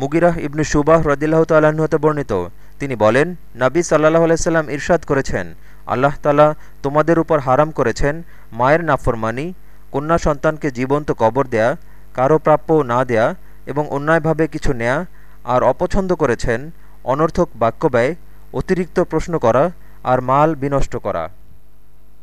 মুগিরাহ ইবনু সুবাহ রদিল্লাহ তাল্লাহ্ন হতে বর্ণিত। তিনি বলেন, নাবী সাল্লাহ আলাইসাল্লাম ইরশাদ করেছেন। আল্লাহ তালা তোমাদের উপর হারাম করেছেন, মায়ের নাফরমানি, কন্যা সন্তানকে জীবন্ত কবর দেয়া, কারও প্রাপ্য না দেয়া এবং অন্যায়ভাবে কিছু নেয়া আর অপছন্দ করেছেন, অনর্থক বাক্য ব্যয়, অতিরিক্ত প্রশ্ন করা আর মাল বিনষ্ট করা।